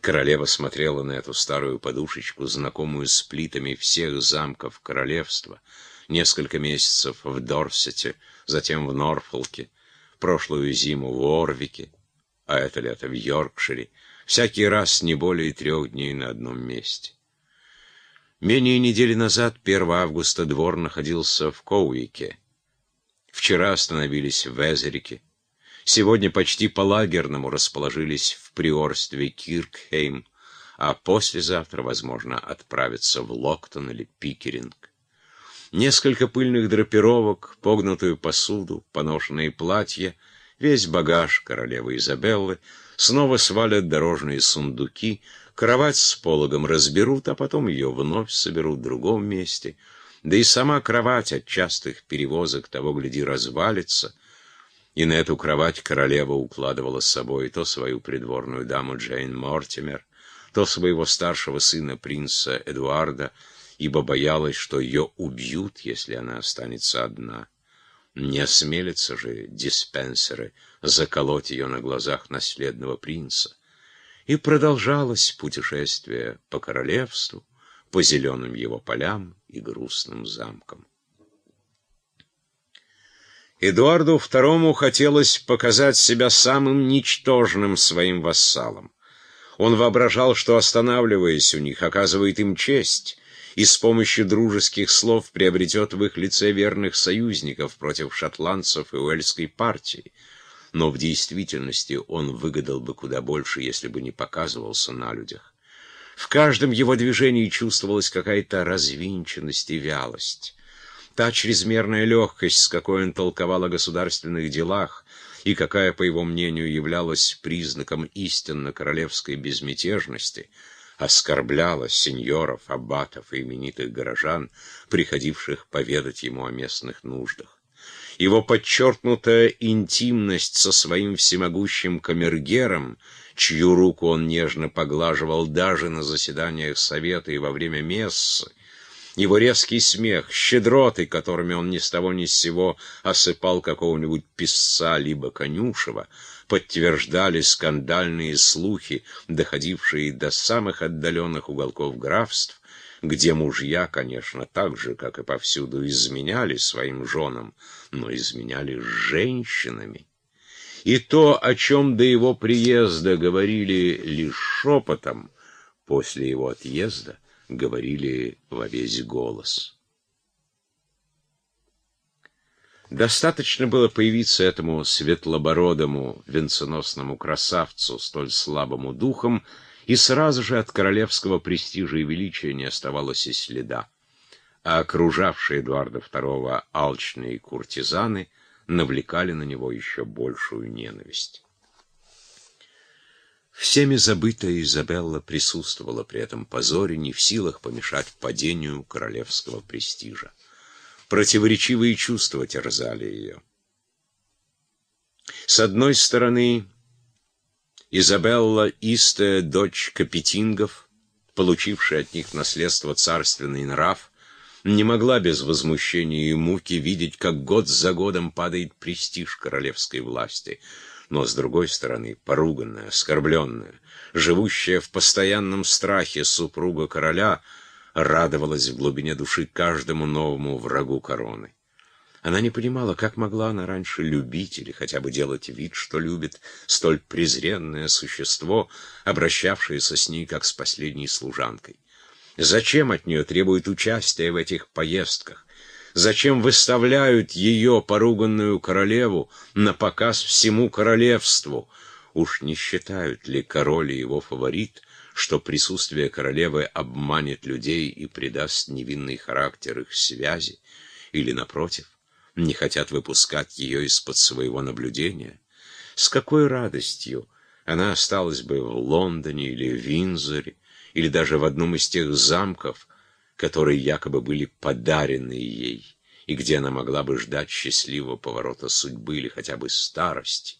Королева смотрела на эту старую подушечку, знакомую с плитами всех замков королевства. Несколько месяцев в Дорсете, затем в Норфолке, прошлую зиму в Орвике, а это лето в Йоркшире, всякий раз не более трех дней на одном месте. Менее недели назад, 1 августа, двор находился в Коуике. Вчера остановились в Эзерике. Сегодня почти по-лагерному расположились в приорстве Киркхейм, а послезавтра, возможно, отправятся в Локтон или Пикеринг. Несколько пыльных драпировок, погнутую посуду, поношенные платья, весь багаж королевы Изабеллы снова свалят дорожные сундуки, кровать с пологом разберут, а потом ее вновь соберут в другом месте. Да и сама кровать от частых перевозок того, гляди, развалится — и на эту кровать королева укладывала с собой то свою придворную даму Джейн Мортимер, то своего старшего сына принца Эдуарда, ибо боялась, что ее убьют, если она останется одна. Не осмелятся же диспенсеры заколоть ее на глазах наследного принца. И продолжалось путешествие по королевству, по зеленым его полям и грустным замкам. Эдуарду II хотелось показать себя самым ничтожным своим вассалом. Он воображал, что, останавливаясь у них, оказывает им честь и с помощью дружеских слов приобретет в их лице верных союзников против шотландцев и уэльской партии. Но в действительности он выгадал бы куда больше, если бы не показывался на людях. В каждом его движении чувствовалась какая-то развинченность и вялость. Та чрезмерная легкость, с какой он толковал о государственных делах, и какая, по его мнению, являлась признаком истинно королевской безмятежности, оскорбляла сеньоров, аббатов и именитых горожан, приходивших поведать ему о местных нуждах. Его подчеркнутая интимность со своим всемогущим камергером, чью руку он нежно поглаживал даже на заседаниях совета и во время мессы, его резкий смех, щедроты, которыми он ни с того ни с сего осыпал какого-нибудь писца либо конюшева, подтверждали скандальные слухи, доходившие до самых отдаленных уголков графств, где мужья, конечно, так же, как и повсюду, изменяли своим женам, но изменяли с женщинами. И то, о чем до его приезда говорили лишь шепотом, после его отъезда — говорили во весь голос. Достаточно было появиться этому светлобородому венценосному красавцу, столь слабому духом, и сразу же от королевского престижа и величия не оставалось и следа. А окружавшие Эдуарда II алчные куртизаны навлекали на него еще большую ненависть. Всеми забытая Изабелла присутствовала при этом позоре, не в силах помешать падению королевского престижа. Противоречивые чувства терзали ее. С одной стороны, Изабелла, истая дочь Капетингов, получившая от них наследство царственный нрав, не могла без возмущения и муки видеть, как год за годом падает престиж королевской власти — но, с другой стороны, поруганная, оскорбленная, живущая в постоянном страхе супруга короля, радовалась в глубине души каждому новому врагу короны. Она не понимала, как могла она раньше любить или хотя бы делать вид, что любит столь презренное существо, обращавшееся с ней как с последней служанкой. Зачем от нее требует участия в этих поездках? Зачем выставляют ее, поруганную королеву, на показ всему королевству? Уж не считают ли король и его фаворит, что присутствие королевы обманет людей и придаст невинный характер их связи? Или, напротив, не хотят выпускать ее из-под своего наблюдения? С какой радостью она осталась бы в Лондоне или в Винзоре, или даже в одном из тех замков, которые якобы были подарены ей, и где она могла бы ждать счастливого поворота судьбы или хотя бы старости.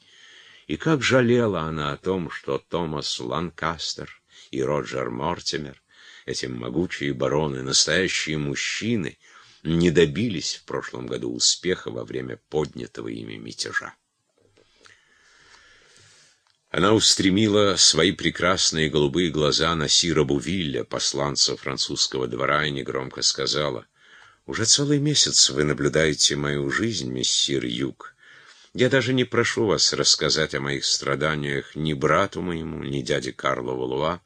И как жалела она о том, что Томас Ланкастер и Роджер Мортимер, эти могучие бароны, настоящие мужчины, не добились в прошлом году успеха во время поднятого ими мятежа. Она устремила свои прекрасные голубые глаза на Сира Бувилля, посланца французского двора, и негромко сказала, «Уже целый месяц вы наблюдаете мою жизнь, мессир Юг. Я даже не прошу вас рассказать о моих страданиях ни брату моему, ни дяде Карлу Валуа,